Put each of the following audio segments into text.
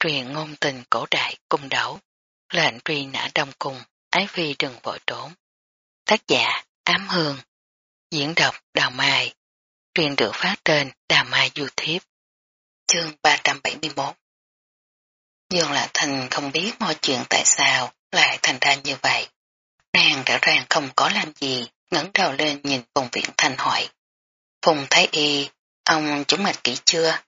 truyền ngôn tình cổ đại cung đấu, lệnh truy nã đông cung, ái phi đừng vội trốn. Tác giả Ám Hương, diễn đọc Đào Mai, truyền được phát trên Đào Mai YouTube. Chương 371 Dương Lạc Thành không biết mọi chuyện tại sao lại thành ra như vậy. Nàng rõ ràng không có làm gì, ngẩng đầu lên nhìn vùng viện Thành hỏi. Phùng Thái Y, ông chúng mạch kỹ chưa?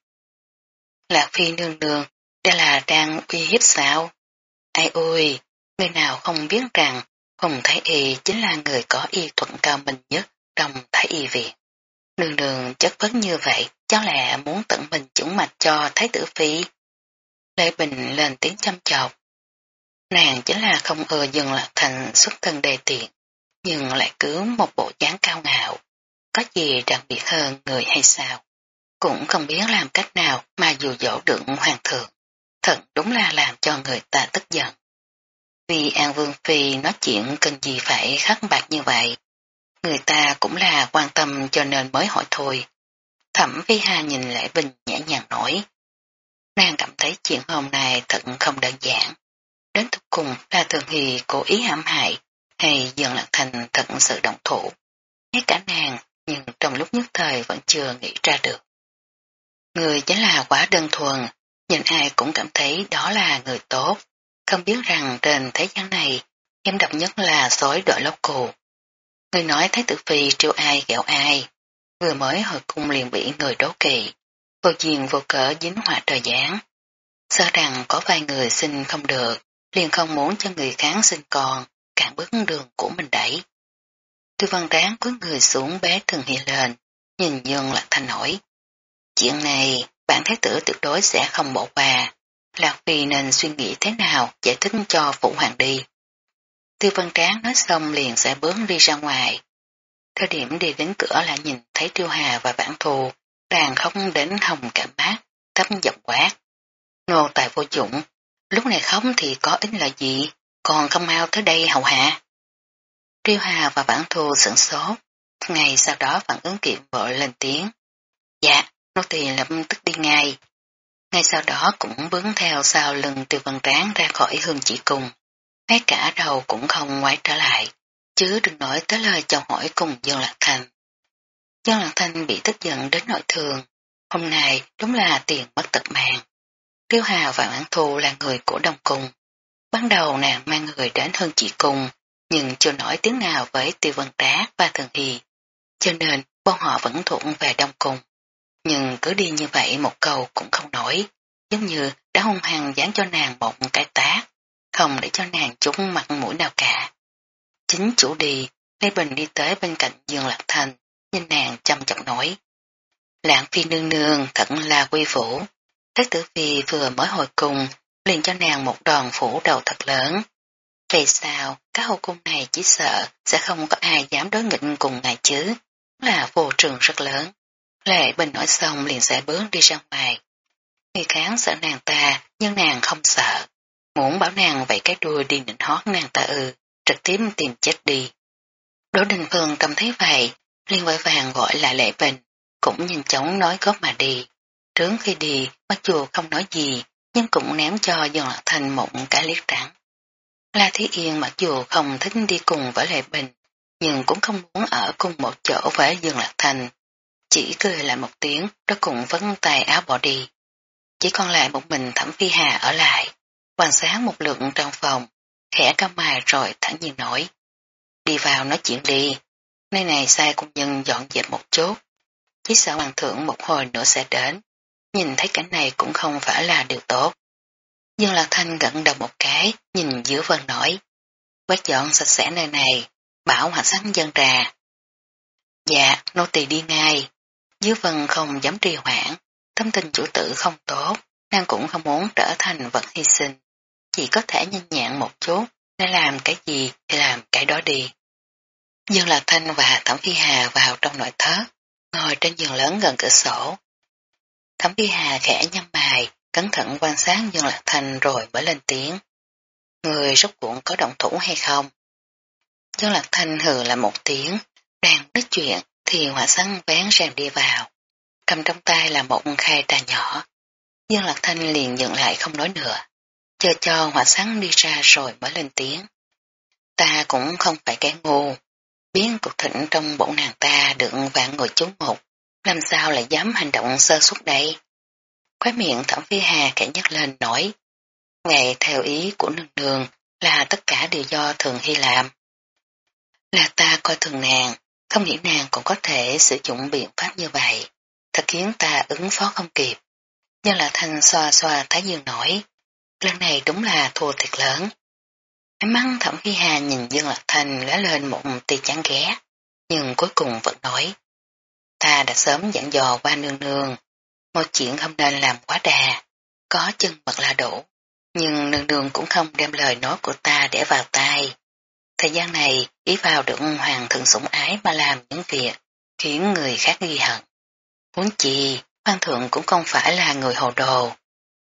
Lạc Phi nương nương, đây là đang uy hiếp sao? Ai ôi, người nào không biết rằng Hùng Thái Y chính là người có y thuận cao minh nhất trong Thái Y viện. đường đường chất vấn như vậy, cháu lẽ muốn tận mình chủng mạch cho Thái tử Phi. Lê Bình lên tiếng chăm chọc. Nàng chính là không ưa dừng lạc thành xuất thân đề tiện, nhưng lại cứ một bộ dáng cao ngạo. Có gì đặc biệt hơn người hay sao? Cũng không biết làm cách nào mà dù dỗ được hoàng thượng. Thật đúng là làm cho người ta tức giận. Vì An Vương Phi nói chuyện cần gì phải khắc bạc như vậy. Người ta cũng là quan tâm cho nên mới hỏi thôi. Thẩm Phi Hà nhìn lại Bình nhẹ nhàng nói. Nàng cảm thấy chuyện hôm nay thật không đơn giản. Đến cuối cùng là thường hì cố ý hãm hại hay dần lạc thành thật sự động thủ. Ngay cả nàng nhưng trong lúc nhất thời vẫn chưa nghĩ ra được. Người chính là quá đơn thuần, nhìn ai cũng cảm thấy đó là người tốt. Không biết rằng trên thế gian này, em độc nhất là sói đội lóc cù. Người nói Thái tử Phi trêu ai ghẹo ai, vừa mới hồi cung liền bị người đố kỵ, vô diện vô cỡ dính họa trời giáng. Sợ rằng có vài người sinh không được, liền không muốn cho người kháng sinh còn, cản bước đường của mình đẩy. Tư văn ráng cúi người xuống bé thường hiện lên, nhìn Dương Lạc Thành hỏi. Chuyện này, bản thái tử tuyệt đối sẽ không bỏ qua. Lạc Phi nên suy nghĩ thế nào giải thích cho Phụ Hoàng đi. Tư văn tráng nói xong liền sẽ bước đi ra ngoài. Thời điểm đi đến cửa là nhìn thấy Tiêu Hà và bản thù, đang khóc đến hồng cả mát, thấp giọng quát. Nô tài vô dụng, lúc này khóc thì có ích là gì, còn không mau tới đây hậu hạ. Tiêu Hà và bản thù sửng sốt, ngày sau đó phản ứng kịp vội lên tiếng. Dạ, nô tỳ lập tức đi ngay. Ngay sau đó cũng bướng theo sau lưng tiêu văn tráng ra khỏi hương chỉ cùng. Ngay cả đầu cũng không ngoái trở lại, chứ đừng nói tới lời chào hỏi cùng Dương Lạc Thành. Dương Lạc Thành bị tức giận đến nội thường, hôm nay đúng là tiền mất tật mạng. Tiêu Hà và Mãn Thu là người của Đông Cung. Ban đầu nàng mang người đến hơn chỉ cùng, nhưng chưa nói tiếng nào với Tiêu Văn Trác và Thường Hy, cho nên bọn họ vẫn thuận về Đông Cung. Nhưng cứ đi như vậy một câu cũng không nổi, giống như đã hung hăng dán cho nàng một cái tác, không để cho nàng trúng mặt mũi nào cả. Chính chủ đi, Lê Bình đi tới bên cạnh Dương Lạc Thành, nhìn nàng chăm chọc nói. Lãng phi nương nương thật là quy phủ. Thái tử phi vừa mới hồi cùng, liền cho nàng một đòn phủ đầu thật lớn. Vậy sao, các hậu cung này chỉ sợ sẽ không có ai dám đối nghịch cùng ngài chứ, là vô trường rất lớn. Lệ Bình nói xong liền sẽ bước đi ra ngoài. Người kháng sợ nàng ta, nhưng nàng không sợ. Muốn bảo nàng vậy cái đuôi đi nịnh hót nàng ta ư, trực tiếp tìm chết đi. Đỗ Đình Phương cảm thấy vậy, liền vội vàng gọi lại Lệ Bình, cũng nhanh chóng nói góp mà đi. Trước khi đi, mặc dù không nói gì, nhưng cũng ném cho Dương Lạc Thành một cái liếc trắng. La Thí Yên mặc dù không thích đi cùng với Lệ Bình, nhưng cũng không muốn ở cùng một chỗ với Dương Lạc Thành, chỉ cười lại một tiếng đó cùng vấn tài áo bỏ đi. Chỉ còn lại một mình Thẩm Phi Hà ở lại, quan sát một lượng trong phòng, khẽ cao mài rồi thẳng nhiên nói. Đi vào nói chuyện đi, nơi này sai công nhân dọn dẹp một chút, chỉ sợ hoàng thượng một hồi nữa sẽ đến, nhìn thấy cảnh này cũng không phải là điều tốt. Dương Lạc Thanh gận đầu một cái, nhìn giữa vân nói, quét dọn sạch sẽ nơi này, bảo hoàng sáng dân trà. Dạ, nô tỳ đi ngay. Dưới vân không dám trì hoãn, tâm tình chủ tử không tốt, nàng cũng không muốn trở thành vật hy sinh. Chỉ có thể nhanh nhẹn một chút, để làm cái gì thì làm cái đó đi. Dương Lạc Thanh và Thẩm Phi Hà vào trong nội thất, ngồi trên giường lớn gần cửa sổ. Thẩm Phi Hà khẽ nhắm mày, cẩn thận quan sát Dương Lạc Thanh rồi mới lên tiếng. Người rốt cuộn có động thủ hay không? Dương Lạc Thanh hừ là một tiếng, đang nói chuyện thì hỏa săn vén rèm đi vào. Cầm trong tay là một khai trà nhỏ. Dương Lạc Thanh liền dừng lại không nói nữa. Chờ cho hỏa sáng đi ra rồi mới lên tiếng. Ta cũng không phải kẻ ngu. Biến cục thịnh trong bụng nàng ta được vạn người chú một. Làm sao lại dám hành động sơ suất đây? Khói miệng thẩm phi hà kẻ nhắc lên nói. Ngày theo ý của nương nương là tất cả đều do thường hy làm. Là ta coi thường nàng, không nghĩ nàng cũng có thể sử dụng biện pháp như vậy. Thật khiến ta ứng phó không kịp. Nhưng là thanh xoa xoa thái dương nổi. Lần này đúng là thua thiệt lớn. Ánh mắt thẩm khi hà nhìn Dương Lạc Thanh lóe lên một tia chán ghé, nhưng cuối cùng vẫn nói. Ta đã sớm dặn dò qua nương nương, một chuyện không nên làm quá đà, có chân mật là đủ, nhưng nương nương cũng không đem lời nói của ta để vào tai. Thời gian này, ý vào được hoàng thượng sủng ái mà làm những việc, khiến người khác ghi hận. Muốn chi, hoàng thượng cũng không phải là người hồ đồ.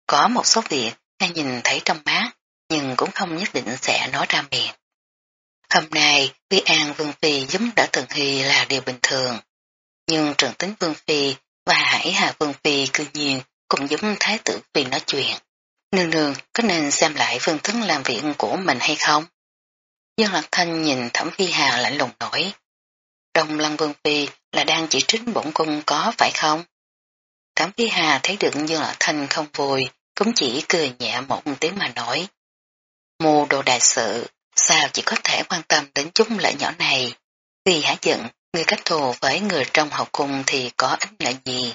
Có một số việc, ngay nhìn thấy trong mắt, nhưng cũng không nhất định sẽ nói ra miệng. Hôm nay, Vi An Vương Phi giúp đỡ Tần Hy là điều bình thường. Nhưng trường tính Vương Phi và Hải Hà Vương Phi cư nhiên cũng giúp Thái tử Phi nói chuyện. Nương nương có nên xem lại phương thức làm việc của mình hay không? Dương Lạc Thanh nhìn Thẩm Phi Hà lạnh lùng nổi. Đông Lăng Vương Phi là đang chỉ trích bổn cung có phải không? Thẩm Phi Hà thấy được Dương Lạc Thanh không vui, cũng chỉ cười nhẹ một tiếng mà nói. Mù đồ đại sự, sao chỉ có thể quan tâm đến chúng lợi nhỏ này? Vì hả giận, người cách thù với người trong hậu cung thì có ích lợi gì?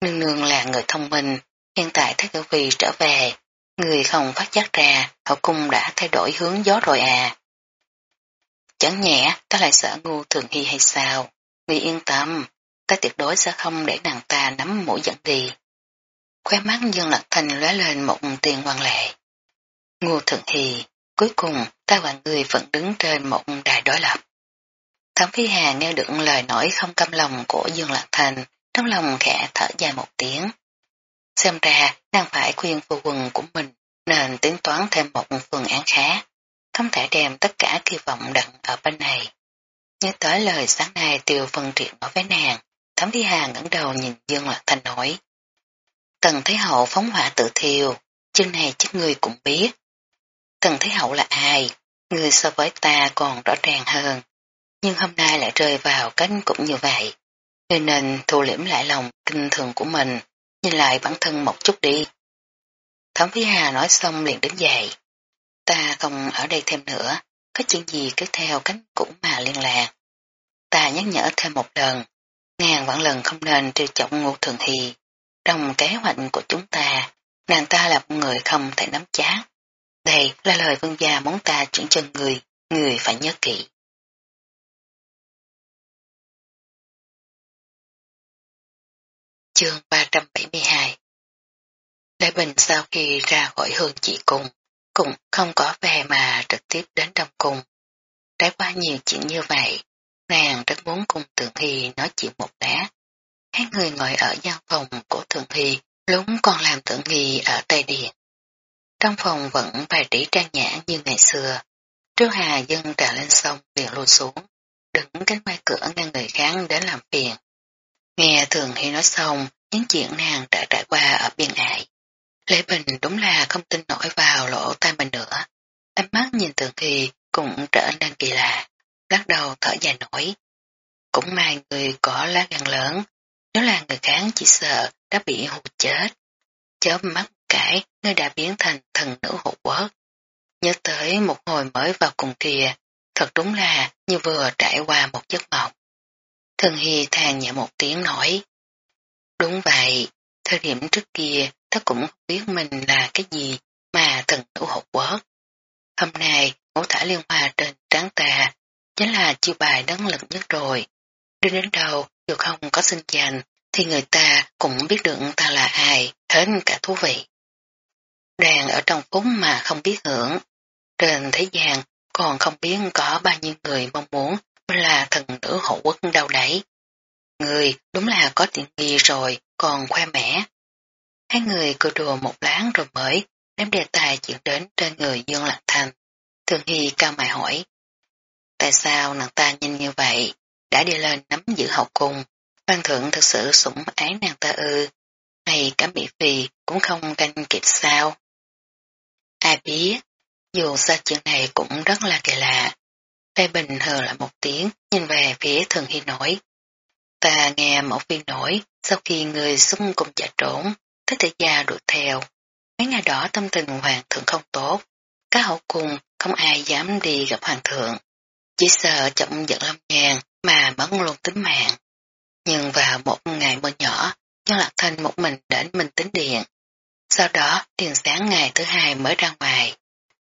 Nương nương là người thông minh, hiện tại Thái tử phi trở về, người không phát giác ra, hậu cung đã thay đổi hướng gió rồi à. Chẳng nhẹ, ta lại sợ ngu thường hy hay sao? ngươi yên tâm, ta tuyệt đối sẽ không để nàng ta nắm mũi dẫn đi. Khóe mắt Dương Lạc Thành lóe lên một tiền quan lệ. Ngô Thượng Hy, cuối cùng ta và người vẫn đứng trên một đài đối lập. Thẩm Phi Hà nghe được lời nói không căm lòng của Dương Lạc Thành, trong lòng khẽ thở dài một tiếng. Xem ra, đang phải khuyên phu quần của mình, nên tính toán thêm một phương án khác, không thể đem tất cả kỳ vọng đặt ở bên này. Nhớ tới lời sáng nay tiêu phân triện nói với nàng, Thẩm Phi Hà ngẩng đầu nhìn Dương Lạc Thành nói. Tần Thế Hậu phóng hỏa tự thiêu, chương này chắc người cũng biết. Tần Thế Hậu là ai? Người so với ta còn rõ ràng hơn. Nhưng hôm nay lại rơi vào cánh cũng như vậy. Người nên thu liễm lại lòng kinh thường của mình, nhìn lại bản thân một chút đi. Thẩm Phi Hà nói xong liền đứng dậy. Ta không ở đây thêm nữa, có chuyện gì cứ theo cánh cũ mà liên lạc. Ta nhắc nhở thêm một lần, ngàn vạn lần không nên trêu chọc ngô thường hy. Trong kế hoạch của chúng ta, nàng ta là một người không thể nắm chát. Đây là lời vương gia muốn ta chuyển cho người, người phải nhớ kỹ. Chương 372 Lê Bình sau khi ra khỏi hương chị cung, cũng không có về mà trực tiếp đến trong cung. Trải qua nhiều chuyện như vậy, nàng rất muốn cùng Thường Hy nói chuyện một lát. Hai người ngồi ở gian phòng của Thường Hy, lúng còn làm Thường Hy ở Tây Điện. Trong phòng vẫn bài trí trang nhã như ngày xưa. Trước Hà dân trà lên sông liền lùi xuống, đứng cánh mai cửa ngăn người khác đến làm phiền. Nghe Thường Hy nói xong, những chuyện nàng đã trải qua ở biên ải. Lê Bình đúng là không tin nổi vào lỗ tai mình nữa. Ánh mắt nhìn Tường Hy cũng trở nên kỳ lạ, lắc đầu thở dài nổi. Cũng may người có lá gan lớn, nếu là người khác chỉ sợ đã bị hụt chết. Chớp mắt cãi, ngươi đã biến thành thần nữ hộ quốc. Nhớ tới một hồi mới vào cùng kia, thật đúng là như vừa trải qua một giấc mộng. Thần Hy than nhẹ một tiếng nói. Đúng vậy, thời điểm trước kia ta cũng không biết mình là cái gì mà thần nữ hộ quốc. Hôm nay, ngũ thả liên hoa trên tráng ta, chính là chiêu bài đấng lực nhất rồi. Đi đến đầu, dù không có xin danh, thì người ta cũng biết được ta là ai, hết cả thú vị. Đang ở trong phúc mà không biết hưởng. Trên thế gian còn không biết có bao nhiêu người mong muốn mình là thần nữ hộ quốc đâu đấy. Người đúng là có tiện nghi rồi, còn khoe mẽ. Hai người cười đùa một láng rồi mới đem đề tài chuyển đến trên người Dương Lạc Thành. Thường Hy cao mày hỏi. Tại sao nàng ta nhìn như vậy, đã đi lên nắm giữ hậu cung, Quan thượng thực sự sủng ái nàng ta ư. hay cả Mỹ Phi cũng không canh kịp sao. Ai biết, dù sao chuyện này cũng rất là kỳ lạ. Lê Bình hờ lại một tiếng, nhìn về phía Thường Hy nổi. Ta nghe mẫu phi nổi, sau khi người xung cùng chạy trốn, thích thể gia đuổi theo. Mấy ngày đó tâm tình hoàng thượng không tốt, các hậu cung không ai dám đi gặp hoàng thượng. Chỉ sợ chậm giận lâm nhàn mà mất luôn tính mạng. Nhưng vào một ngày mưa nhỏ, Nhân Lạc Thanh một mình đến Minh Tính Điện. Sau đó, tiền sáng ngày thứ hai mới ra ngoài.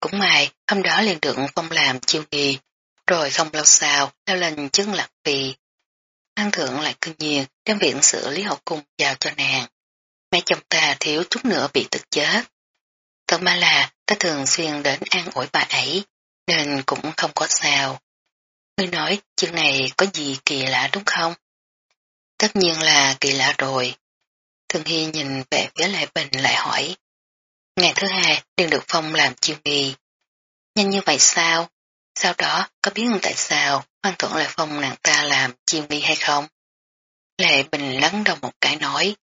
Cũng may, hôm đó liền được phong làm chiêu nghi, rồi không lâu sau, leo lên chứng lạc vì. An thượng lại cư nhiên đem viện xử lý học cung giao cho nàng. Mẹ chồng ta thiếu chút nữa bị tức chết. Thật mà là ta thường xuyên đến an ủi bà ấy, nên cũng không có sao. Ngươi nói chuyện này có gì kỳ lạ đúng không? Tất nhiên là kỳ lạ rồi. Thường Hy nhìn về phía Lệ Bình lại hỏi. Ngày thứ hai đừng được phong làm chiêu nghi. Nhanh như vậy sao? Sau đó có biết tại sao Hoàng Thuận lại phong nàng ta làm chiêm vi hay không? Lệ Bình lắng đầu một cái nói.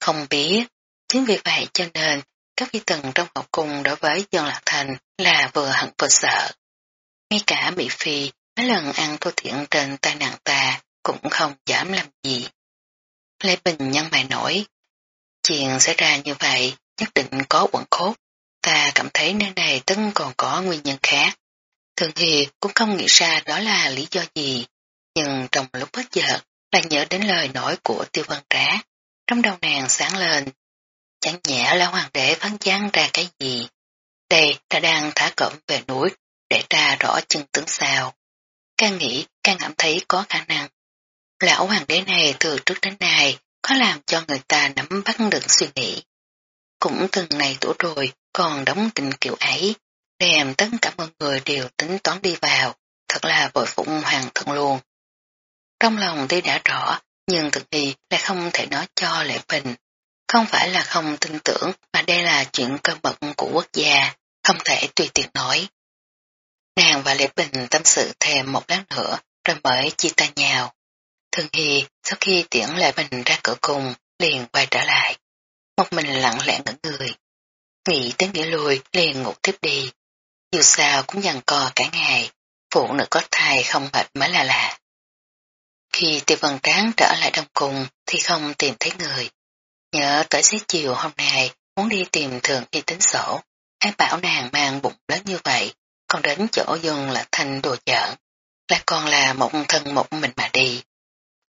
Không biết, chính vì vậy cho nên các phi tần trong học cung đối với dân lạc thành là vừa hận vừa sợ. Ngay cả Mỹ Phi mấy lần ăn thua thiện trên tay nàng ta cũng không dám làm gì. Lê Bình nhân bài nổi. Chuyện xảy ra như vậy nhất định có quẩn khốt. Ta cảm thấy nơi này tấn còn có nguyên nhân khác. Thường thì cũng không nghĩ ra đó là lý do gì. Nhưng trong lúc bất chợt lại nhớ đến lời nói của tiêu văn trá. Trong đầu nàng sáng lên. Chẳng nhẽ là hoàng đế phán gián ra cái gì. Đây ta đang thả cẩm về núi để tra rõ chân tướng sao. Càng nghĩ càng cảm thấy có khả năng. Lão hoàng đế này từ trước đến nay có làm cho người ta nắm bắt được suy nghĩ. Cũng từng này tuổi rồi còn đóng tình kiểu ấy, đem tất cả mọi người đều tính toán đi vào, thật là bội phụng hoàng thượng luôn. Trong lòng tuy đã rõ, nhưng thực thì lại không thể nói cho Lệ Bình. Không phải là không tin tưởng, mà đây là chuyện cơ mật của quốc gia, không thể tùy tiện nói. Nàng và Lệ Bình tâm sự thêm một lát nữa, rồi mới chia tay nhau. Thường Hy sau khi tiễn Lệ Bình ra cửa cùng, liền quay trở lại. Một mình lặng lẽ ngẩn người. Nghĩ tới nghĩa lùi, liền ngủ tiếp đi. Dù sao cũng dằn co cả ngày, phụ nữ có thai không mệt mới là lạ. Khi tiêu vân tráng trở lại đông cùng thì không tìm thấy người. Nhớ tới xế chiều hôm nay muốn đi tìm thường y tính sổ. Ai bảo nàng mang bụng lớn như vậy, còn đến chỗ dân là thành đồ giỡn. Là còn là một thân một mình mà đi.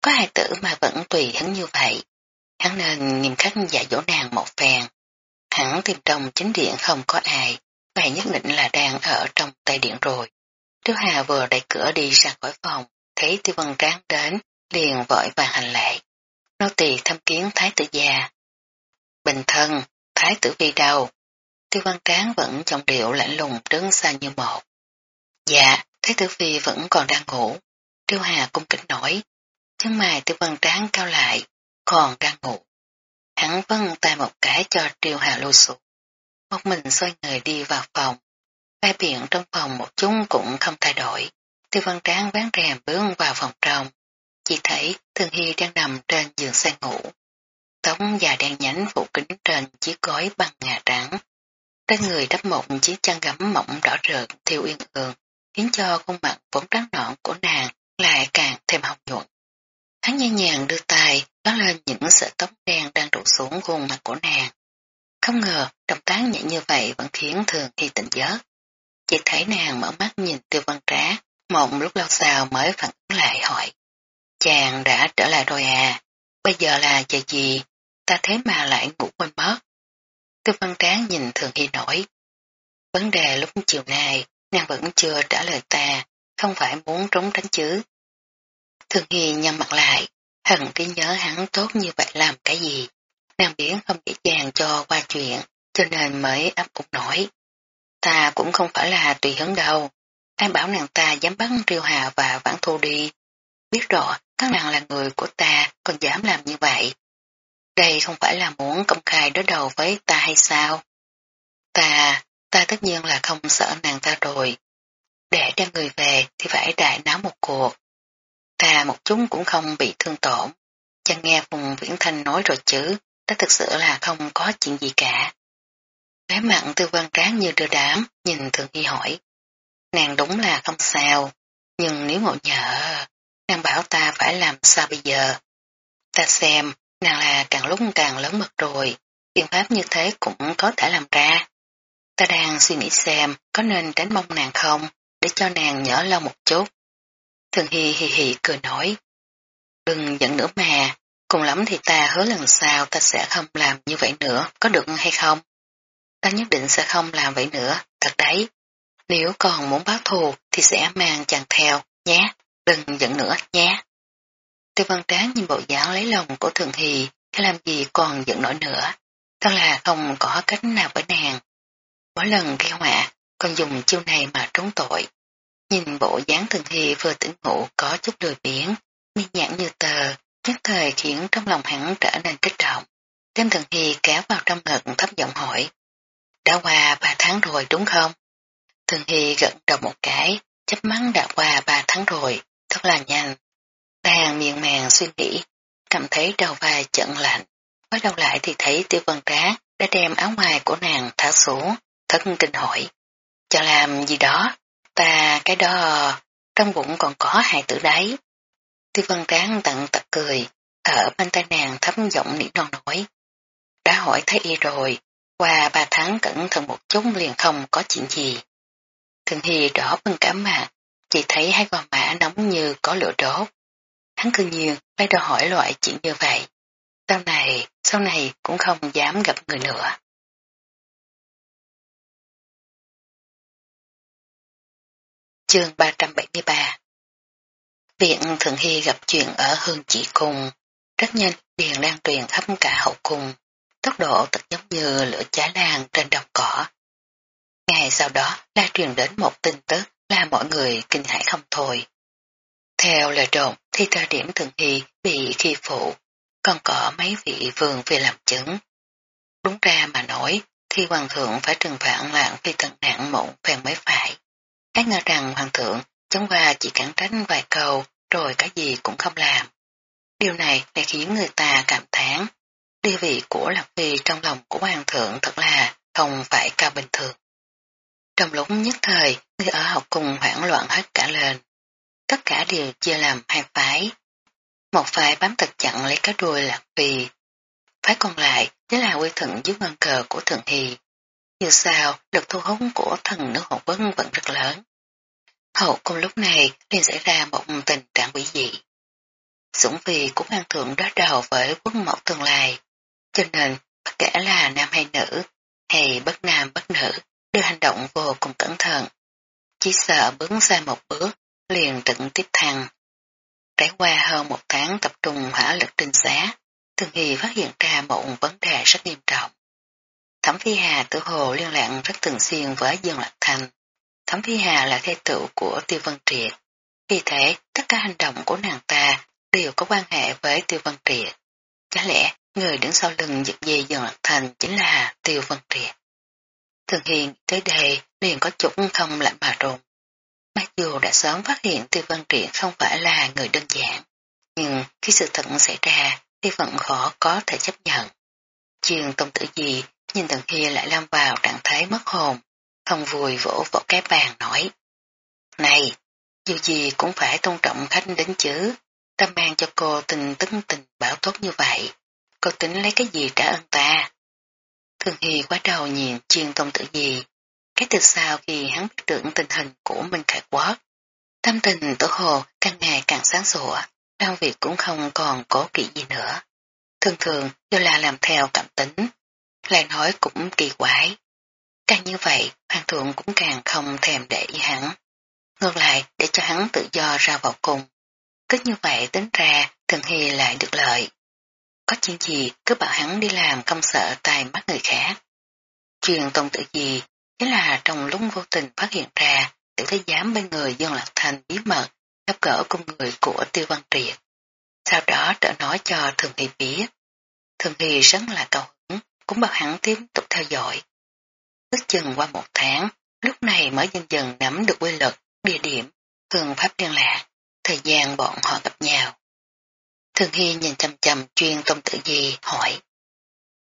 Có hai tử mà vẫn tùy hắn như vậy. Hắn nên nghiêm khắc dạy dỗ nàng một phen. Hắn tìm trong chính điện không có ai, vậy nhất định là đang ở trong tay điện rồi. Tiêu Hà vừa đẩy cửa đi ra khỏi phòng, thấy Tiêu Vân Tráng đến, liền vội vàng hành lễ. Nô tỳ thăm kiến Thái tử già. Bình thân, Thái tử vi đâu? Tiêu Văn Tráng vẫn trong điệu lạnh lùng đứng xa như một. Dạ, Thái tử phi vẫn còn đang ngủ. Tiêu Hà cung kính nổi. Chân mày Tiêu Văn Tráng cao lại, còn đang ngủ. Hắn vâng tay một cái cho Tiêu Hà lôi xuống. Một mình xoay người đi vào phòng. Vai biển trong phòng một chút cũng không thay đổi. Tiêu Văn Tráng ván rèm bước vào phòng trong. Chỉ thấy Thường Hy đang nằm trên giường xoay ngủ. Tống già đen nhánh phủ kính trên chiếc gói bằng ngà trắng. Trên người đắp một chiếc chăn gấm mỏng đỏ rợn thiêu yên ương, khiến cho khuôn mặt vốn trắng nõn của nàng lại càng thêm hồng nhuận. Hắn nhẹ nhàng đưa tay đó lên những sợi tóc đen đang trụ xuống khuôn mặt của nàng. Không ngờ động tác nhẹ như vậy vẫn khiến thường khi tỉnh giấc. Chỉ thấy nàng mở mắt nhìn tiêu văn trá, một lúc lâu sau mới phản ứng lại hỏi. Chàng đã trở lại rồi à, bây giờ là giờ gì, ta thế mà lại ngủ quên mất. Tiêu văn tráng nhìn thường hy nổi. Vấn đề lúc chiều nay, nàng vẫn chưa trả lời ta, không phải muốn trốn tránh chứ. Thường hy nhăn mặt lại, hận cái nhớ hắn tốt như vậy làm cái gì. Nàng biến không dễ dàng cho qua chuyện, cho nên mới ấp ục nổi. Ta cũng không phải là tùy hứng đâu. Ai bảo nàng ta dám bắn triêu hà và vãn thu đi. Biết rõ các nàng là người của ta còn dám làm như vậy. Đây không phải là muốn công khai đối đầu với ta hay sao? Ta, ta tất nhiên là không sợ nàng ta rồi. Để đem người về thì phải đại náo một cuộc. Ta một chúng cũng không bị thương tổn. Chẳng nghe Phùng Viễn Thanh nói rồi chứ, ta thực sự là không có chuyện gì cả. Bé mặn tư văn tráng như đưa đám, nhìn thường hy hỏi. Nàng đúng là không sao, nhưng nếu ngộ nhỡ, nàng bảo ta phải làm sao bây giờ? Ta xem, nàng là càng lúc càng lớn mật rồi, biện pháp như thế cũng có thể làm ra. Ta đang suy nghĩ xem có nên tránh mong nàng không, để cho nàng nhỏ lâu một chút. Thường Hy hì hì cười nói. Đừng giận nữa mà, cùng lắm thì ta hứa lần sau ta sẽ không làm như vậy nữa, có được hay không? Ta nhất định sẽ không làm vậy nữa, thật đấy. Nếu còn muốn báo thù thì sẽ mang chàng theo, nhé, đừng giận nữa, nhé. Tiêu văn tráng nhìn bộ dáng lấy lòng của Thường Hì, thế làm gì còn giận nổi nữa. Thật là không có cách nào với nàng. Mỗi lần gây họa, còn dùng chiêu này mà trốn tội. Nhìn bộ dáng Thường Hì vừa tỉnh ngủ có chút lười biển, mi nhãn như tờ, nhất thời khiến trong lòng hắn trở nên kích động. Đêm Thường Hy kéo vào trong ngực thấp giọng hỏi. Đã qua ba tháng rồi đúng không? Thường Hy gật đầu một cái, chấp mắng đã qua ba tháng rồi, thật là nhanh. Đang miệng màng suy nghĩ, cảm thấy đầu vai chận lạnh. Quay đầu lại thì thấy tiêu vân trá đã đem áo ngoài của nàng thả xuống, thất kinh hỏi. Cho làm gì đó, ta cái đó, trong bụng còn có hai tử đấy. Tiêu văn tán tận tật cười, ở bên tai nàng thấm giọng nỉ non nói. Đã hỏi thấy y rồi, qua ba tháng cẩn thận một chút liền không có chuyện gì. Thường Hy đỏ bưng cả mặt, chỉ thấy hai gò mã nóng như có lửa đốt. Hắn cư nhiên lấy đòi hỏi loại chuyện như vậy. Sau này, sau này cũng không dám gặp người nữa. Chương 373 Viện Thượng Hy gặp chuyện ở Hương Chỉ Cung, rất nhanh liền lan truyền khắp cả hậu cung, tốc độ thật giống như lửa cháy lan trên đồng cỏ. Ngày sau đó la truyền đến một tin tức là mọi người kinh hãi không thôi. Theo lời đồn thì thời điểm Thượng Hy bị khi phụ, còn có mấy vị vương về làm chứng. Đúng ra mà nói thì hoàng thượng phải trừng phạt loạn phi tận nạn mộng phèn mới phải. Ai ngờ rằng hoàng thượng Chúng ta chỉ cản tránh vài câu rồi cái gì cũng không làm. Điều này lại khiến người ta cảm thán địa vị của Lạc Phi trong lòng của hoàng thượng thật là không phải cao bình thường. Trong lúc nhất thời, người ở học cùng hoảng loạn hết cả lên. Tất cả đều chia làm hai phái. Một phái bám thật chặn lấy cái đuôi Lạc Phi. Phái còn lại chính là quy thận dưới ngân cờ của Thượng Hy. Dù sao, lực thu hút của thần nước hộ vấn vẫn rất lớn. Hậu cùng lúc này liền xảy ra một tình trạng quỷ dị. Dũng vì cũng an thượng đối đầu với quốc mẫu tương lai, cho nên bất kể là nam hay nữ, hay bất nam bất nữ, đều hành động vô cùng cẩn thận. Chỉ sợ bước ra một bước, liền trận tiếp thăng. Trải qua hơn một tháng tập trung hỏa lực trinh xá, Thường Hy phát hiện ra một vấn đề rất nghiêm trọng. Thẩm Phi Hà tự hồ liên lạc rất thường xuyên với Dương Lạc Thành, Thẩm Phi Hà là thê tử của Tiêu Văn Triệt. Vì thế, tất cả hành động của nàng ta đều có quan hệ với Tiêu Văn Triệt. Chả lẽ người đứng sau lưng dịch dây dần lạc thành chính là Tiêu Văn Triệt. Thường Hiền tới đây liền có chút không lạnh mà rùng. Mặc dù đã sớm phát hiện Tiêu Văn Triệt không phải là người đơn giản, nhưng khi sự thật xảy ra thì vẫn khó có thể chấp nhận. Chuyên công tử gì nhìn Thường Hiền lại lâm vào trạng thái mất hồn, không vui vỗ vỗ cái bàn nói. Này, dù gì cũng phải tôn trọng khách đến chứ, ta mang cho cô tình tấn tình bảo tốt như vậy, cô tính lấy cái gì trả ơn ta. Thường Hy quá đầu nhìn chuyên công tử gì, cái từ sau khi hắn biết tưởng tình hình của Minh Khải Quốc. Tâm tình tổ hồ càng ngày càng sáng sủa, đau việc cũng không còn cố kỵ gì nữa. Thường thường đều là làm theo cảm tính, lại nói cũng kỳ quái, Càng như vậy, hoàng thượng cũng càng không thèm để ý hắn. Ngược lại, để cho hắn tự do ra vào cùng. Cứ như vậy tính ra, thường hy lại được lợi. Có chuyện gì cứ bảo hắn đi làm không sợ tai mắt người khác. Chuyện tôn tự gì chính là trong lúc vô tình phát hiện ra tự thấy giám bên người dân lạc thành bí mật gặp gỡ cùng người của tiêu văn triệt. Sau đó trở nói cho thường hy biết. Thường hy rất là cầu hứng, cũng bảo hắn tiếp tục theo dõi tức chừng qua một tháng, lúc này mới dần dần nắm được quy luật, địa điểm, phương pháp liên lạc, thời gian bọn họ gặp nhau. Thường Hy nhìn chầm chầm chuyên công tử gì hỏi.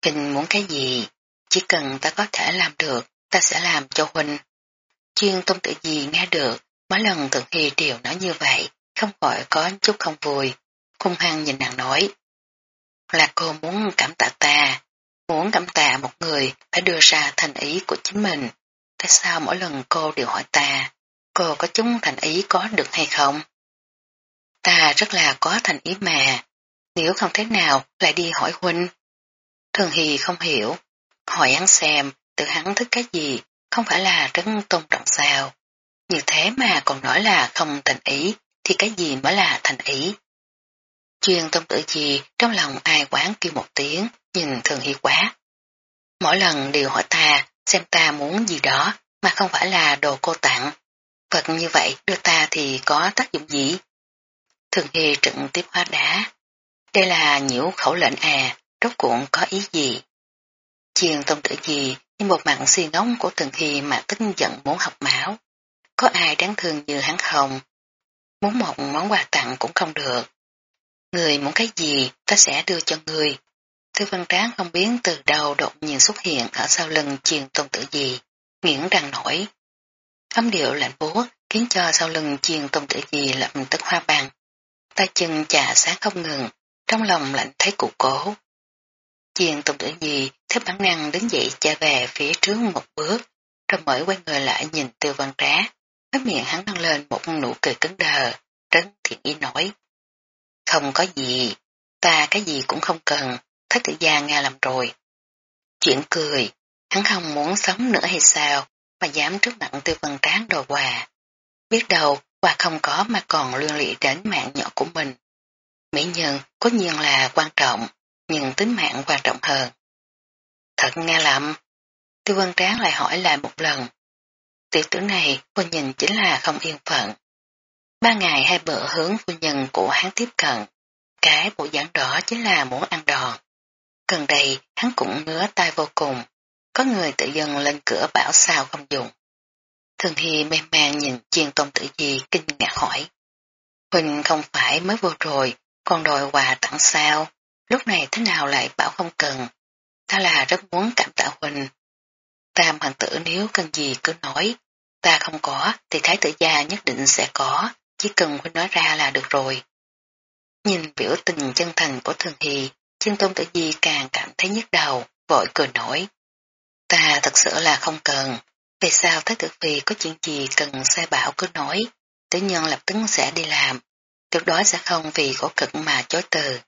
Huynh muốn cái gì? Chỉ cần ta có thể làm được, ta sẽ làm cho Huynh. Chuyên tôn tử gì nghe được, mỗi lần Thượng Hy đều nói như vậy, không gọi có chút không vui. Hung hăng nhìn nàng nói. Là cô muốn cảm tạ ta, muốn cảm tạ một người phải đưa ra thành ý của chính mình. Tại sao mỗi lần cô đều hỏi ta, cô có chúng thành ý có được hay không? Ta rất là có thành ý mà, nếu không thế nào lại đi hỏi huynh. Thường Hy không hiểu, hỏi hắn xem tự hắn thích cái gì, không phải là rất tôn trọng sao. Như thế mà còn nói là không thành ý, thì cái gì mới là thành ý. Chuyên tôn tử gì trong lòng ai quán kêu một tiếng, nhìn thường hi quá. Mỗi lần đều hỏi ta, xem ta muốn gì đó, mà không phải là đồ cô tặng. Vật như vậy đưa ta thì có tác dụng gì? Thường hi trực tiếp hóa đá. Đây là nhiễu khẩu lệnh à, rốt cuộn có ý gì? chuyên tôn tử gì như một mạng suy ngóng của thường hy mà tức giận muốn học máu. Có ai đáng thương như hắn không? Muốn một món quà tặng cũng không được. Người muốn cái gì ta sẽ đưa cho người. Tư văn tráng không biết từ đầu đột nhiên xuất hiện ở sau lưng chiền tôn tử gì, nghiễn răng nổi. Âm điệu lạnh búa khiến cho sau lưng chiền tôn tử gì lập tức hoa bàn. Ta chân chà sáng không ngừng, trong lòng lạnh thấy cụ cố. Chiền tôn tử gì theo bản năng đứng dậy chạy về phía trước một bước, rồi mới quay người lại nhìn tư văn trá. Cái miệng hắn nâng lên một nụ cười cứng đờ, trấn thiện ý nói. Không có gì, ta cái gì cũng không cần, thất tử gia nghe làm rồi. Chuyện cười, hắn không muốn sống nữa hay sao, mà dám trước mặt tư vân tráng đồ quà. Biết đâu, quà không có mà còn liên lị đến mạng nhỏ của mình. Mỹ nhân có nhiên là quan trọng, nhưng tính mạng quan trọng hơn. Thật nghe lầm. Tư vân tráng lại hỏi lại một lần. Tiểu tử này cô nhìn chính là không yên phận. Ba ngày hai bữa hướng phu nhân của hắn tiếp cận. Cái bộ dáng đó chính là muốn ăn đòn. Gần đây hắn cũng ngứa tay vô cùng. Có người tự dân lên cửa bảo sao không dùng. Thường Hy mê man nhìn chiên tôn tử di kinh ngạc hỏi. Huỳnh không phải mới vô rồi, còn đòi quà tặng sao? Lúc này thế nào lại bảo không cần? Ta là rất muốn cảm tạ Huỳnh. Tam hoàng tử nếu cần gì cứ nói. Ta không có thì thái tử gia nhất định sẽ có, chỉ cần huynh nói ra là được rồi. Nhìn biểu tình chân thành của Thường Hy, Chiên Tôn Tử Di càng cảm thấy nhức đầu, vội cười nổi. Ta thật sự là không cần, vì sao Thái Tử Phi có chuyện gì cần sai bảo cứ nói, tử nhân lập tức sẽ đi làm, tuyệt đối sẽ không vì khổ cực mà chối từ.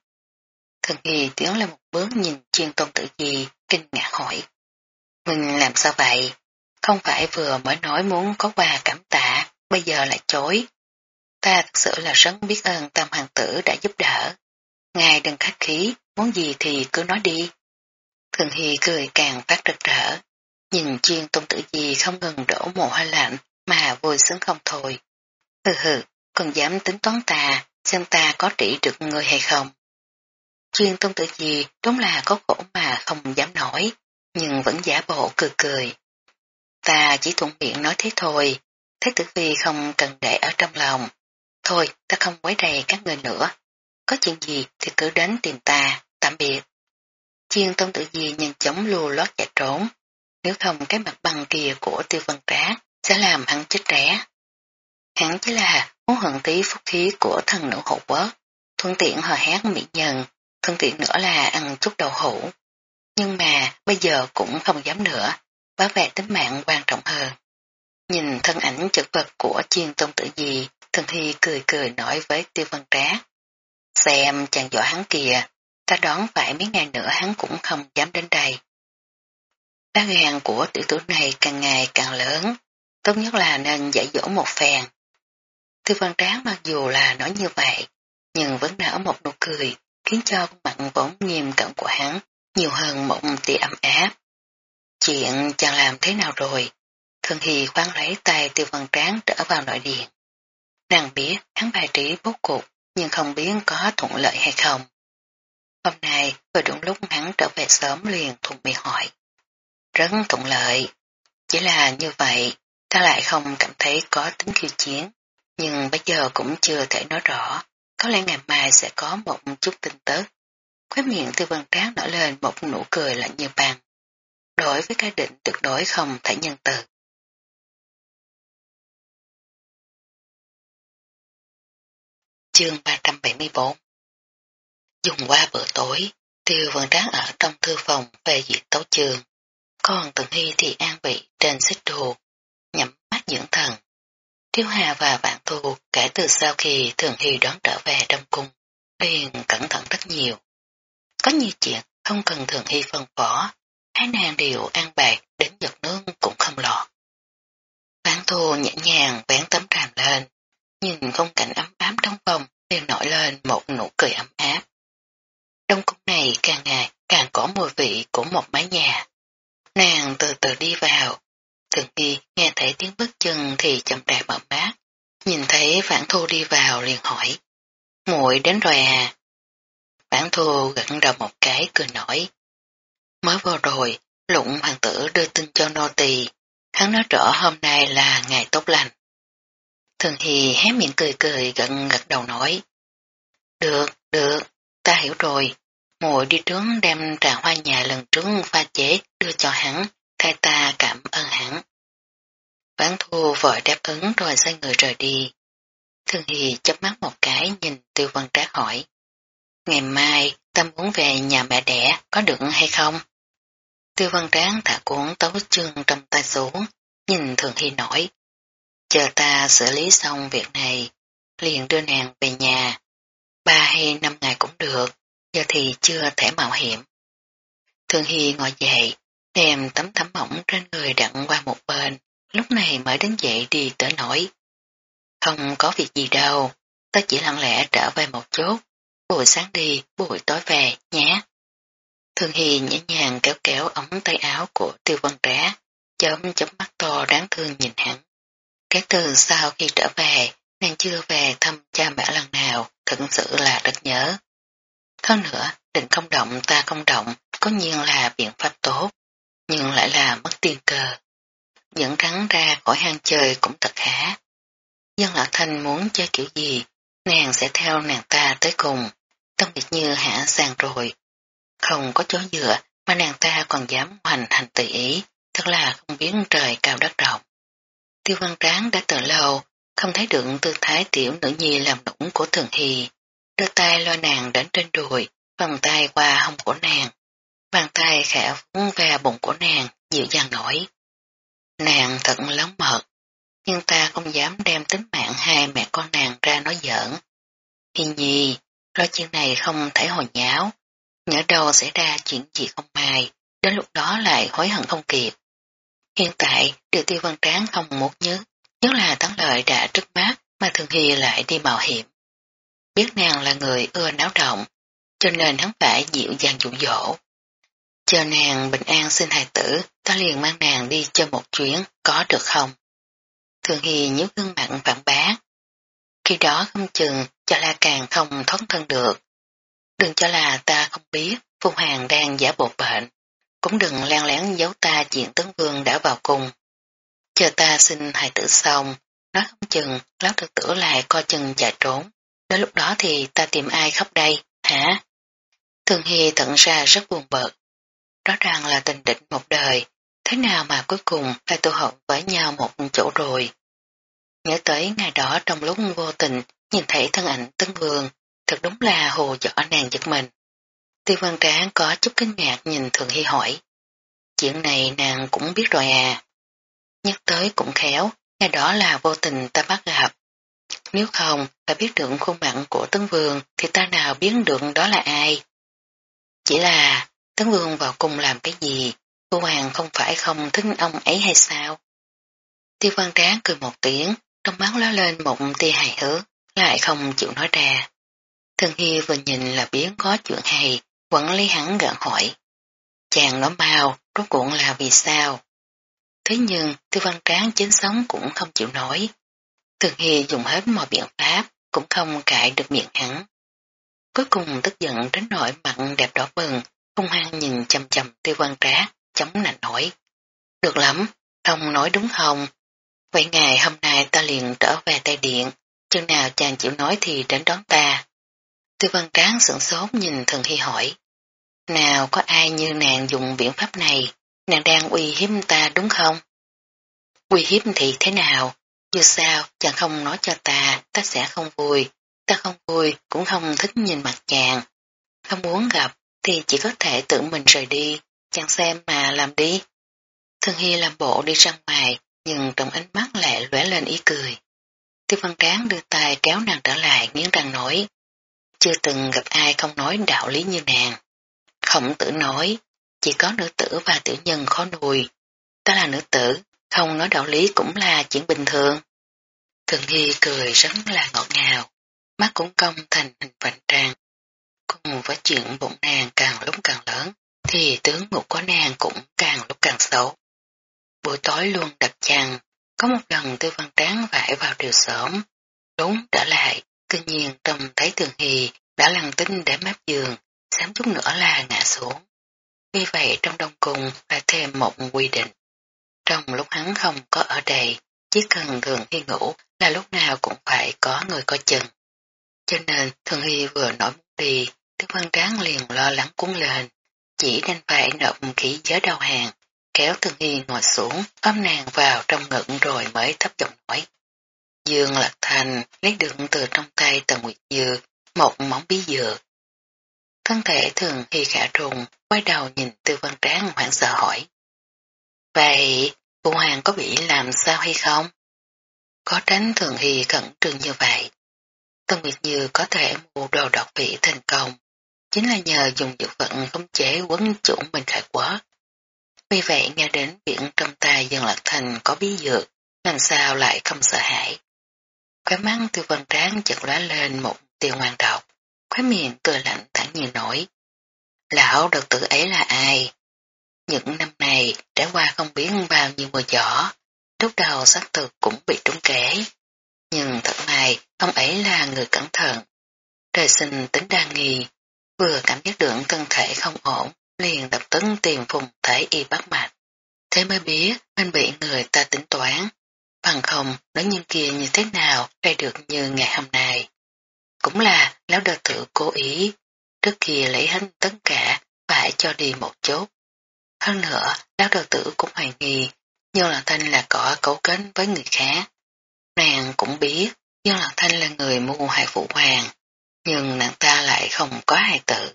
Thường Hy tiến lên một bước nhìn chuyên Tôn Tử Di, kinh ngạc hỏi. Mình làm sao vậy? Không phải vừa mới nói muốn có quà cảm tạ, bây giờ lại chối. Ta thật sự là rất biết ơn tam hoàng tử đã giúp đỡ. Ngài đừng khách khí, muốn gì thì cứ nói đi. Thường Hy cười càng phát rực rỡ, nhìn chuyên tôn tử gì không ngừng đổ mồ hôi lạnh mà vui sướng không thôi. Hừ hừ, còn dám tính toán ta, xem ta có trị được người hay không. Chuyên tôn tử gì đúng là có khổ mà không dám nổi, nhưng vẫn giả bộ cười cười. Ta chỉ thuận miệng nói thế thôi, Thế tử phi không cần để ở trong lòng. Thôi, ta không quấy rầy các người nữa. Có chuyện gì thì cứ đến tìm ta, tạm biệt. Chiên tôn tử di nhanh chóng lùa lót chạy trốn. Nếu không cái mặt bằng kia của tiêu Văn trá sẽ làm hắn chết rẻ. Hắn chỉ là muốn hận tí phúc khí của thần nữ hộ quốc, thuận tiện hò hét mỹ nhân, thuận tiện nữa là ăn chút đậu hũ. Nhưng mà bây giờ cũng không dám nữa, bảo vệ tính mạng quan trọng hơn. Nhìn thân ảnh chật vật của chiên tôn tử gì, thần thi cười cười nói với tiêu văn trá. Xem chàng giỏi hắn kìa, ta đoán phải mấy ngày nữa hắn cũng không dám đến đây. Lá gan của tiểu tử này càng ngày càng lớn, tốt nhất là nên dạy dỗ một phen. Tiêu văn tráng mặc dù là nói như vậy, nhưng vẫn nở một nụ cười, khiến cho mặt vốn nghiêm cận của hắn nhiều hơn một tia ấm áp. Chuyện chàng làm thế nào rồi? Thường Hy khoan lấy tay tiêu văn tráng trở vào nội điện. Nàng biết hắn bài trí bố cục nhưng không biết có thuận lợi hay không. Hôm nay vừa đúng lúc hắn trở về sớm liền thuận miệng hỏi. Rất thuận lợi. Chỉ là như vậy, ta lại không cảm thấy có tính khiêu chiến, nhưng bây giờ cũng chưa thể nói rõ. Có lẽ ngày mai sẽ có một chút tin tức. Khóe miệng tư văn trác nở lên một nụ cười lạnh như băng. Đối với cái định tuyệt đối không thể nhân từ. Chương 374 Dùng qua bữa tối, tiêu vẫn trác ở trong thư phòng về duyệt tấu trường. Còn Tần Hy thì an vị trên xích đồ, nhắm mắt dưỡng thần. Tiêu Hà và bạn thù kể từ sau khi Thường Hy đón trở về trong cung, liền cẩn thận rất nhiều. Có nhiều chuyện không cần Thường Hy phân phó, hai nàng đều an bạc đến giọt nước cũng không lọt. Bạn thù nhẹ nhàng vén tấm tràm lên, nhìn không cảnh ấm áp trong phòng liền nổi lên một nụ cười ấm áp. Đông cung này càng ngày càng có mùi vị của một mái nhà. Nàng từ từ đi vào, thường khi nghe thấy tiếng bước chân thì chậm rãi mở mắt, nhìn thấy vãn thu đi vào liền hỏi. muội đến rồi à? Vãn thu gật đầu một cái cười nổi. Mới vào rồi, lụng hoàng tử đưa tin cho nô tỳ, hắn nói rõ hôm nay là ngày tốt lành. Thường Hy hé miệng cười cười gật gật đầu nói. Được, được, ta hiểu rồi. Muội đi trước đem trà hoa nhà lần trước pha chế đưa cho hắn, thay ta cảm ơn hắn. Bán thu vội đáp ứng rồi xoay người rời đi. Thường Hy chớp mắt một cái nhìn tiêu văn trác hỏi. Ngày mai ta muốn về nhà mẹ đẻ có được hay không? Tiêu văn tráng thả cuốn tấu chương trong tay xuống, nhìn Thường Hy nói. Chờ ta xử lý xong việc này, liền đưa nàng về nhà. Ba hay năm ngày cũng được, giờ thì chưa thể mạo hiểm. Thường Hy ngồi dậy, đem tấm tấm mỏng trên người đặn qua một bên, lúc này mới đứng dậy đi tới nổi. Không có việc gì đâu, ta chỉ lặng lẽ trở về một chút, buổi sáng đi, buổi tối về, nhé. Thường Hy nhẹ nhàng kéo kéo ống tay áo của tiêu văn trá, chấm chấm mắt to đáng thương nhìn hắn. Kể từ sau khi trở về, nàng chưa về thăm cha mẹ lần nào, thật sự là rất nhớ. Hơn nữa, định không động ta không động, có nhiên là biện pháp tốt, nhưng lại là mất tiên cơ. Dẫn rắn ra khỏi hang chơi cũng thật khá. Dân Lạc Thanh muốn chơi kiểu gì, nàng sẽ theo nàng ta tới cùng, tâm biệt như hạ sàng rồi. Không có chỗ dựa mà nàng ta còn dám hoành hành tùy ý, thật là không biết trời cao đất rộng. Tiêu văn tráng đã từ lâu, không thấy được tư thái tiểu nữ nhi làm nũng của thường hì. đưa tay lo nàng đến trên đùi, vòng tay qua hông của nàng. Bàn tay khẽ vuông về bụng của nàng, dịu dàng nổi. Nàng thật lóng mật, nhưng ta không dám đem tính mạng hai mẹ con nàng ra nói giỡn. Hi nhi, lo chuyện này không thể hồi nháo, nhớ đâu xảy ra chuyện gì không may, đến lúc đó lại hối hận không kịp. Hiện tại, điều tiêu văn tráng không muốn nhớ, nhất là thắng lợi đã trước mắt mà thường hy lại đi mạo hiểm. Biết nàng là người ưa náo động, cho nên hắn phải dịu dàng dụ dỗ. Chờ nàng bình an xin hài tử, ta liền mang nàng đi chơi một chuyến, có được không? Thường Hy nhíu gương mặt phản bác. Khi đó không chừng cho là càng không thoát thân được. Đừng cho là ta không biết Phu Hoàng đang giả bộ bệnh. Cũng đừng lan lén giấu ta chuyện tấn vương đã vào cùng. Chờ ta xin hài tử xong, nói không chừng lão thực tử lại co chừng chạy trốn. Đến lúc đó thì ta tìm ai khóc đây, hả? Thường Hy thận ra rất buồn bực. Rõ ràng là tình định một đời, thế nào mà cuối cùng lại tụ hợp với nhau một chỗ rồi. Nhớ tới ngày đó trong lúc vô tình nhìn thấy thân ảnh tấn Vương, thật đúng là hồ dọ nàng giật mình. Tiêu văn tráng có chút kinh ngạc nhìn Thường Hy hỏi. Chuyện này nàng cũng biết rồi à. Nhắc tới cũng khéo, ngày đó là vô tình ta bắt gặp. Nếu không, ta biết được khuôn mặt của Tấn Vương thì ta nào biết được đó là ai. Chỉ là Tấn Vương vào cùng làm cái gì, cô Hoàng không phải không thích ông ấy hay sao? Tiêu văn tráng cười một tiếng, trong mắt ló lên một tia hài hước, lại không chịu nói ra. Thường Hy vừa nhìn là biến có chuyện hay, quản lý hắn gợn hỏi. Chàng nói mau, rốt cuộn là vì sao? Thế nhưng, tư văn tráng chính sống cũng không chịu nói. Thường Hy dùng hết mọi biện pháp, cũng không cãi được miệng hắn. Cuối cùng tức giận đến nỗi mặt đẹp đỏ bừng, hung hăng nhìn chầm chầm tiêu văn Tráng chống nạnh nổi. Được lắm, ông nói đúng không? Vậy ngày hôm nay ta liền trở về Tây Điện, chừng nào chàng chịu nói thì đến đón ta. Tư văn Cán sửng sốt nhìn thần Hy hỏi. Nào có ai như nàng dùng biện pháp này, nàng đang uy hiếp ta đúng không? Uy hiếp thì thế nào? Dù sao, chàng không nói cho ta, ta sẽ không vui. Ta không vui, cũng không thích nhìn mặt chàng. Không muốn gặp, thì chỉ có thể tự mình rời đi, chàng xem mà làm đi. Thường Hy làm bộ đi ra ngoài, nhưng trong ánh mắt lại lóe lên ý cười. Tiêu văn tráng đưa tay kéo nàng trở lại nghiến răng nói. Chưa từng gặp ai không nói đạo lý như nàng. Khổng tử nói, chỉ có nữ tử và tiểu nhân khó nuôi. Ta là nữ tử, không nói đạo lý cũng là chuyện bình thường. Thường Hy cười rất là ngọt ngào, mắt cũng cong thành hình vành tràng. Cùng với chuyện bụng nàng càng lúc càng lớn, thì tướng ngục của nàng cũng càng lúc càng xấu. Buổi tối luôn đập chăn, có một lần tư văn tráng vải vào điều sớm. Đúng trở lại, tự nhiên trông thấy Thường Hy đã lăn tinh để mép giường, sám chút nữa là ngã xuống. Vì vậy trong đông cung là thêm một quy định. Trong lúc hắn không có ở đây, chỉ cần thường hy ngủ là lúc nào cũng phải có người coi chừng. Cho nên thường hy vừa nổi muốn đi, Đức Văn Tráng liền lo lắng cuốn lên, chỉ nên phải nộp khí giới đầu hàng, kéo thường hy ngồi xuống, ôm nàng vào trong ngực rồi mới thấp giọng nói. Dương Lạc Thành lấy được từ trong tay Tần Nguyệt Dư một móng bí dược. Thân thể thường hy khả trùng, quay đầu nhìn tư văn tráng hoảng sợ hỏi. Vậy, Phụ Hoàng có bị làm sao hay không? Có tránh thường hy khẩn trương như vậy. Tân Nguyệt Như có thể mua đồ độc vị thành công, chính là nhờ dùng dược vận khống chế quấn chủ mình khải quá. Vì vậy nghe đến biển trong tay dân lạc thành có bí dược, làm sao lại không sợ hãi. Khóe mắt tiêu văn tráng chợt lóe lên một tiêu ngoan độc, khóe miệng cười lạnh thẳng nhìn nổi. Lão độc tử ấy là ai? Những năm này trải qua không biết bao nhiêu mùa gió, lúc đầu xác thực cũng bị trúng kế. Nhưng thật may, ông ấy là người cẩn thận. Trời sinh tính đa nghi, vừa cảm giác được thân thể không ổn, liền lập tấn tìm phùng thể y bắt mạch. Thế mới biết mình bị người ta tính toán, bằng không nói nhân kia như thế nào đây được như ngày hôm nay. Cũng là lão đơ tự cố ý, trước kia lấy hết tất cả phải cho đi một chút. Hơn nữa, lão đầu tử cũng hoài nghi, Dương Lạc Thanh là có cấu kết với người khác. Nàng cũng biết, Dương Lạc Thanh là người mua hại phụ hoàng, nhưng nàng ta lại không có hài tử.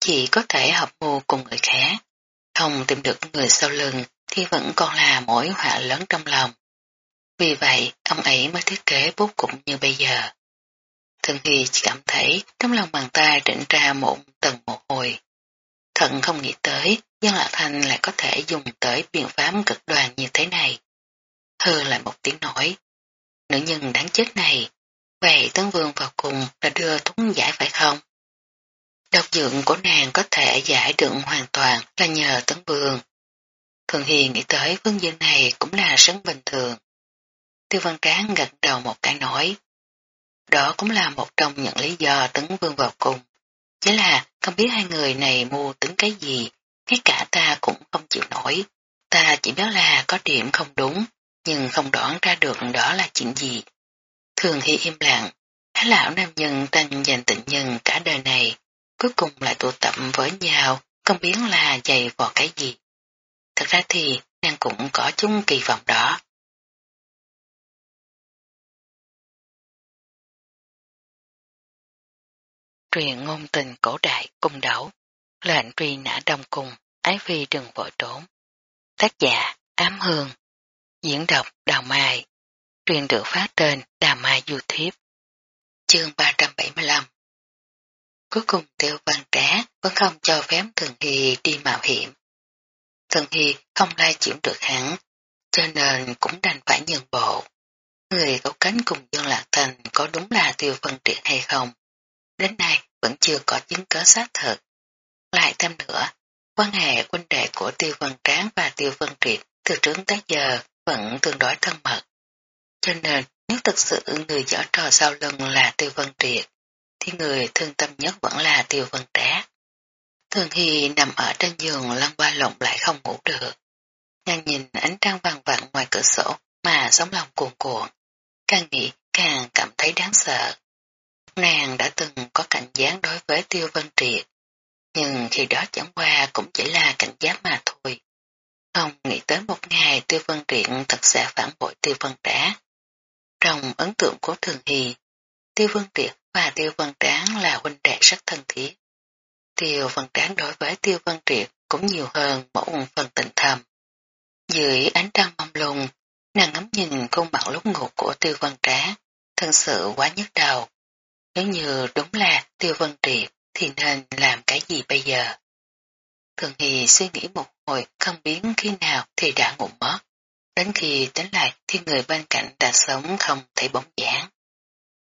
Chỉ có thể hợp mưu cùng người khác. Không tìm được người sau lưng thì vẫn còn là mỗi họa lớn trong lòng. Vì vậy, ông ấy mới thiết kế bút cũng như bây giờ. Thường Hy chỉ cảm thấy trong lòng bàn tay trịnh ra một tầng một hồi. Thận không nghĩ tới, Dân Lạc Thanh lại có thể dùng tới biện pháp cực đoan như thế này. Hư lại một tiếng nói. Nữ nhân đáng chết này, vậy Tấn Vương vào cùng là đưa thuốc giải phải không? Độc dưỡng của nàng có thể giải được hoàn toàn là nhờ Tấn Vương. Thường Hy nghĩ tới vương dương này cũng là sấn bình thường. Tiêu Văn Tráng gật đầu một cái nói. Đó cũng là một trong những lý do Tấn Vương vào cùng. Chỉ là không biết hai người này mua tính cái gì, ngay cả ta cũng không chịu nổi. Ta chỉ biết là có điểm không đúng, nhưng không đoán ra được đó là chuyện gì. Thường hy im lặng, thái lão nam nhân tranh giành tình nhân cả đời này, cuối cùng lại tụ tập với nhau, không biết là dày vào cái gì. Thật ra thì nàng cũng có chung kỳ vọng đó. Truyền ngôn tình cổ đại cung đấu, lệnh truy nã đông cung, ái phi đừng vội trốn. Tác giả Ám Hương, diễn đọc Đào Mai, truyền được phát trên Đào Mai YouTube. Chương 375 Cuối cùng tiêu văn trá vẫn không cho phép Thường Hy đi mạo hiểm. Thường Hy không lai chuyển được hắn, cho nên cũng đành phải nhường bộ. Người cấu cánh cùng Dương Lạc Thành có đúng là tiêu văn triệt hay không? Đến nay vẫn chưa có chứng cớ xác thực. Lại thêm nữa, quan hệ quân đệ của Tiêu Văn Tráng và Tiêu Văn Triệt từ trước tới giờ vẫn tương đối thân mật. Cho nên, nếu thực sự người giở trò sau lưng là Tiêu Văn Triệt, thì người thương tâm nhất vẫn là Tiêu Văn Trác. Thường Hy nằm ở trên giường lăn qua lộn lại không ngủ được. Nàng nhìn ánh trăng vàng vặn ngoài cửa sổ mà sống lòng cuồn cuộn. Càng nghĩ càng cảm thấy đáng sợ. Nàng đã từng có cảnh giác đối với Tiêu Vân Triệt, nhưng khi đó chẳng qua cũng chỉ là cảnh giác mà thôi. Không nghĩ tới một ngày Tiêu Vân Triệt thật sẽ phản bội Tiêu Vân Trá. Trong ấn tượng của Thường hì Tiêu Vân Triệt và Tiêu Vân Tráng là huynh đệ rất thân thiết. Tiêu Vân Tráng đối với Tiêu Vân Triệt cũng nhiều hơn một phần tình thầm. Dưới ánh trăng mông lung, nàng ngắm nhìn khuôn mặt lúc ngủ của Tiêu Vân Tráng, thân sự quá nhức đầu. Nếu như đúng là Tiêu Vân Triệt thì nên làm cái gì bây giờ? Thường Hy suy nghĩ một hồi không biết khi nào thì đã ngủ mất. Đến khi tính lại thì người bên cạnh đã sống không thấy bóng dáng.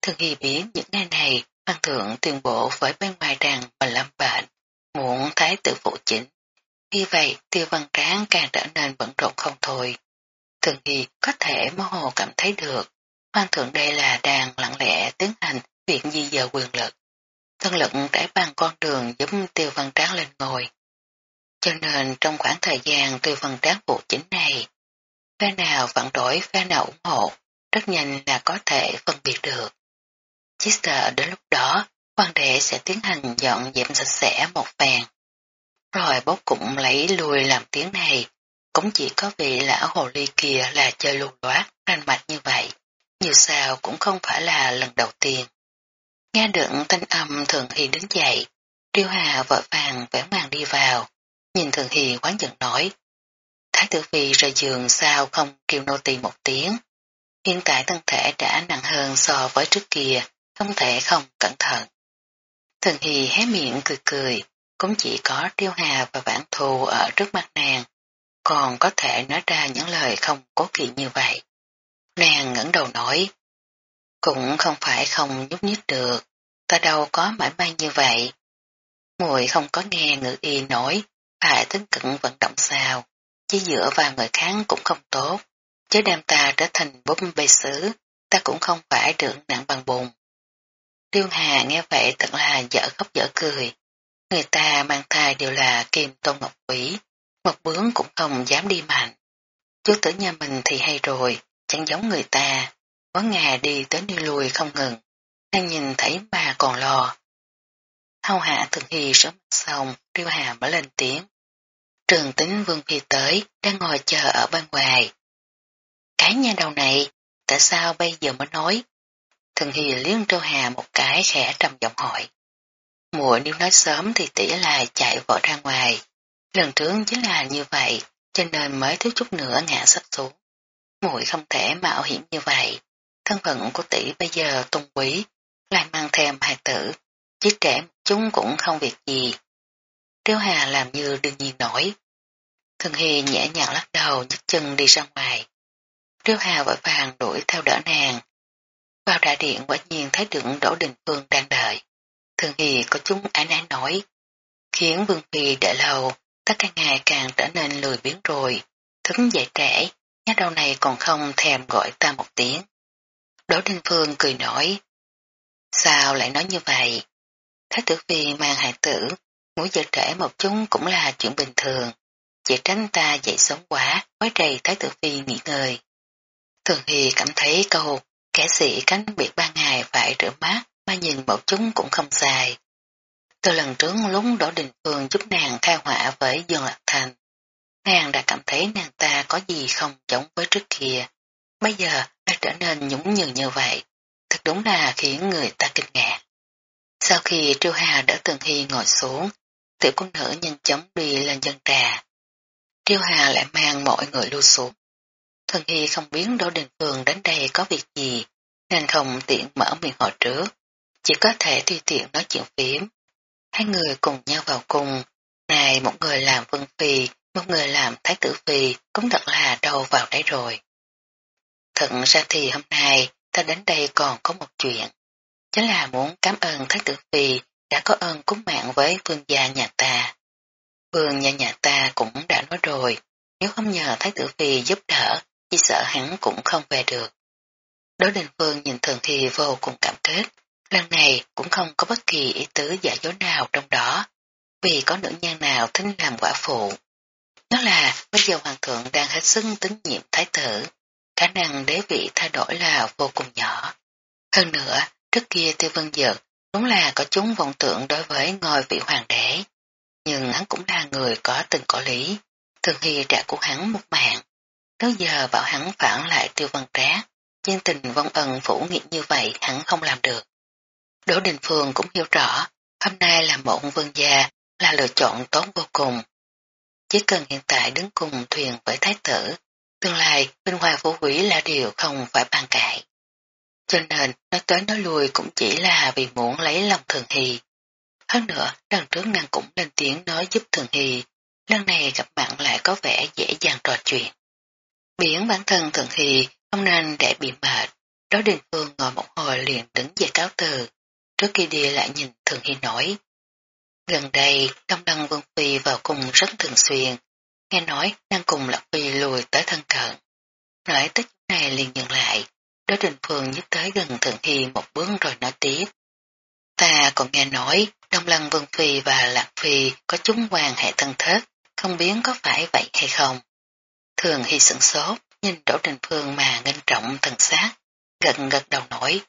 Thường Hy biết những ngày này Hoàng thượng tuyên bộ với bên ngoài rằng mình lâm bệnh, muốn thái tử phụ chính. Vì vậy tiêu văn tráng càng trở nên bận rộn không thôi. Thường Hy có thể mơ hồ cảm thấy được, Hoàng thượng đây là đang lặng lẽ tiến hành việc di dời quyền lực. Thân lực trải bằng con đường giúp tiêu văn tráng lên ngồi. Cho nên trong khoảng thời gian tiêu văn tráng phụ chính này, phe nào phản đối phe nào ủng hộ, rất nhanh là có thể phân biệt được. Chỉ sợ đến lúc đó, hoàng đệ sẽ tiến hành dọn dẹp sạch sẽ một phèn. Rồi bốc cũng lấy lui làm tiếng này, cũng chỉ có vị lão hồ ly kia là chơi lùn loát, ranh mạch như vậy, nhiều sao cũng không phải là lần đầu tiên. Nghe được thanh âm Thường Hy đứng dậy, Điêu Hà vội vàng vẽ màn đi vào, nhìn Thường Hy quán giận nói. Thái tử phi rời giường sao không kêu nô tỳ một tiếng. Hiện tại thân thể đã nặng hơn so với trước kia, không thể không cẩn thận. Thường Hy hé miệng cười cười, cũng chỉ có Điêu Hà và Vãn Thù ở trước mặt nàng, còn có thể nói ra những lời không cố kỵ như vậy. Nàng ngẩng đầu nói, cũng không phải không nhúc nhích được, ta đâu có mãi may như vậy. Mùi không có nghe ngữ y nói, phải tính cận vận động sao, chỉ dựa vào người khác cũng không tốt, chứ đem ta trở thành bốp bê sứ, ta cũng không phải được nặng bằng bùn. Tiêu Hà nghe vậy thật là dở khóc dở cười. Người ta mang thai đều là kim tôn ngọc quỷ, một bướng cũng không dám đi mạnh. Chú tử nhà mình thì hay rồi, chẳng giống người ta, có ngày đi tới đi lui không ngừng, đang nhìn thấy mà còn lo. Hâu hạ thường hy sớm xong, Tiêu Hà mới lên tiếng. Trường tính Vương Phi tới, đang ngồi chờ ở bên ngoài. Cái nhà đầu này, tại sao bây giờ mới nói? Thường Hy liếng Tiêu Hà một cái khẽ trầm giọng hỏi. Mùa nếu nói sớm thì tỷ là chạy vội ra ngoài. Lần trước chính là như vậy, cho nên mới thiếu chút nữa ngã sắp xuống. Muội không thể mạo hiểm như vậy. Thân phận của tỷ bây giờ tôn quý, lại mang thêm hài tử, chứ trẻ chúng cũng không việc gì. Tiêu Hà làm như đương nhiên nổi. Thường Hy nhẹ nhàng lắc đầu nhấc chân đi ra ngoài. Tiêu Hà vội vàng đuổi theo đỡ nàng. Vào đại điện quả nhiên thấy được Đỗ Đình Phương đang đợi. Thường Hy có chúng ái nái nổi, khiến Vương Phi đợi lâu, tất cả ngày càng trở nên lười biếng rồi, thức dậy trễ, nhát đầu này còn không thèm gọi ta một tiếng. Đỗ Đình Phương cười nói: Sao lại nói như vậy? Thái tử phi mang hài tử, ngủ giờ trễ một chút cũng là chuyện bình thường. Chỉ tránh ta dậy sớm quá, quấy trầy thái tử phi nghỉ ngơi. Thường Hy cảm thấy câu, kẻ sĩ cánh biệt ba ngày phải rửa mát, mà nhìn một chúng cũng không dài. Từ lần trước lúc Đỗ Đình Phương giúp nàng khai họa với Dương Lạc Thành, nàng đã cảm thấy nàng ta có gì không giống với trước kia. Bây giờ đã trở nên nhũng nhường như vậy, thật đúng là khiến người ta kinh ngạc. Sau khi Triêu Hà đỡ Tường Hy ngồi xuống, tiểu cung nữ nhanh chóng đi lên dân trà. Triêu Hà lại mang mọi người lưu xuống. Thường Hy không biết Đỗ Đình Phương đến đây có việc gì, nên không tiện mở miệng hỏi trước, chỉ có thể tùy tiện nói chuyện phím. Hai người cùng nhau vào cùng, này một người làm vương phi, một người làm thái tử phi, cũng thật là đầu vào đấy rồi. Thật ra thì hôm nay ta đến đây còn có một chuyện. Chính là muốn cảm ơn Thái tử Phi đã có ơn cúng mạng với vương gia nhà ta. Vương gia nhà ta cũng đã nói rồi, nếu không nhờ Thái tử Phi giúp đỡ, chỉ sợ hắn cũng không về được. Đối đình Vương nhìn Thường thì vô cùng cảm kết, lần này cũng không có bất kỳ ý tứ giả dối nào trong đó, vì có nữ nhân nào thính làm quả phụ. Nó là bây giờ Hoàng thượng đang hết sức tín nhiệm Thái tử, khả năng đế vị thay đổi là vô cùng nhỏ. Hơn nữa, trước kia tiêu vân dược đúng là có chúng vọng tượng đối với ngôi vị hoàng đế. Nhưng hắn cũng là người có tình có lý, thường hy trả của hắn một mạng. Nếu giờ bảo hắn phản lại tiêu vân trác, nhân tình vong ân phủ nghiệt như vậy hắn không làm được. Đỗ Đình Phương cũng hiểu rõ, hôm nay là một vương gia là lựa chọn tốt vô cùng. Chỉ cần hiện tại đứng cùng thuyền với thái tử, tương lai bên ngoài vũ quỷ là điều không phải bàn cãi. Cho nên nói tới nói lui cũng chỉ là vì muốn lấy lòng thường hy. Hơn nữa, lần trước nàng cũng lên tiếng nói giúp thường hy, lần này gặp bạn lại có vẻ dễ dàng trò chuyện. Biển bản thân thường hy không nên để bị mệt, đó đình phương ngồi một hồi liền đứng dậy cáo từ, trước khi đi lại nhìn thường hy nói. Gần đây, Đông Đăng Vương Phi vào cung rất thường xuyên, nghe nói đang cùng Lạc Phi lùi tới thân cận. Nói tới này liền dừng lại, Đỗ Đình Phương nhích tới gần Thượng Hy một bước rồi nói tiếp. Ta còn nghe nói Đông Lăng Vương Phi và Lạc Phi có chúng quan hệ thân thết, không biết có phải vậy hay không. Thường Hy sửng sốt, nhìn Đỗ Đình Phương mà ngân trọng thần sát, gật gật đầu nổi.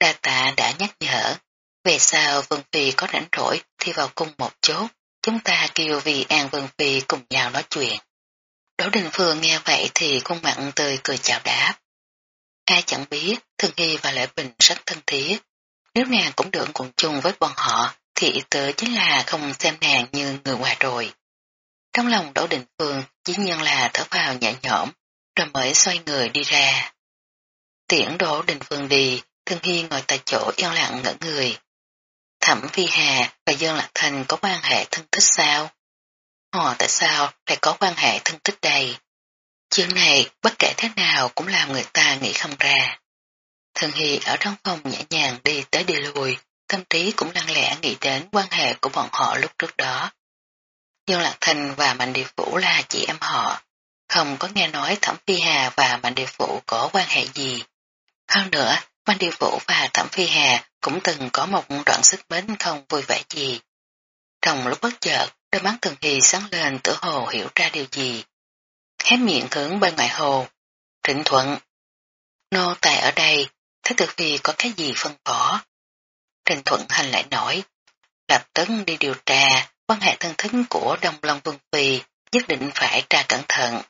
Đa tạ đã nhắc nhở, về sau Vương Phi có rảnh rỗi thì vào cung một chút chúng ta kêu vì An Vương Phi cùng nhau nói chuyện. Đỗ Đình Phương nghe vậy thì khuôn mặn tươi cười chào đáp. Ai chẳng biết, Thương Hy và Lệ Bình rất thân thiết. Nếu nàng cũng được cùng chung với bọn họ, thì ý tứ chính là không xem nàng như người ngoài rồi. Trong lòng Đỗ Đình Phương chỉ nhiên là thở vào nhẹ nhõm, rồi mới xoay người đi ra. Tiễn Đỗ Đình Phương đi, Thương Hy ngồi tại chỗ yên lặng ngỡ người. Thẩm Phi Hà và Dương Lạc Thành có quan hệ thân thích sao? Họ tại sao lại có quan hệ thân thích đây? Chuyện này bất kể thế nào cũng làm người ta nghĩ không ra. Thường Hy ở trong phòng nhẹ nhàng đi tới đi lui, tâm trí cũng lăng lẽ nghĩ đến quan hệ của bọn họ lúc trước đó. Dương Lạc Thành và Mạnh Địa Phủ là chị em họ, không có nghe nói Thẩm Phi Hà và Mạnh Địa Phủ có quan hệ gì. Hơn nữa, Quan điều vũ và Thẩm Phi Hà cũng từng có một đoạn sức mến không vui vẻ gì. Trong lúc bất chợt, đôi mắt Thường Hy sáng lên tự hồ hiểu ra điều gì, hé miệng hướng bên ngoài hồ. Trịnh thuận. Nô tài ở đây, thế tử phi có cái gì phân phó? Trịnh thuận hành lại nổi, lập tức đi điều tra quan hệ thân thính của Đông Long Vương Phi, nhất định phải tra cẩn thận.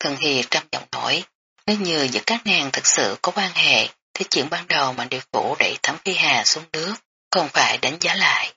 Thường Hy trăm giọng nói, nếu như giữa các nàng thực sự có quan hệ, thì chuyện ban đầu mà địa phủ đẩy thẩm phi hà xuống nước, còn phải đánh giá lại.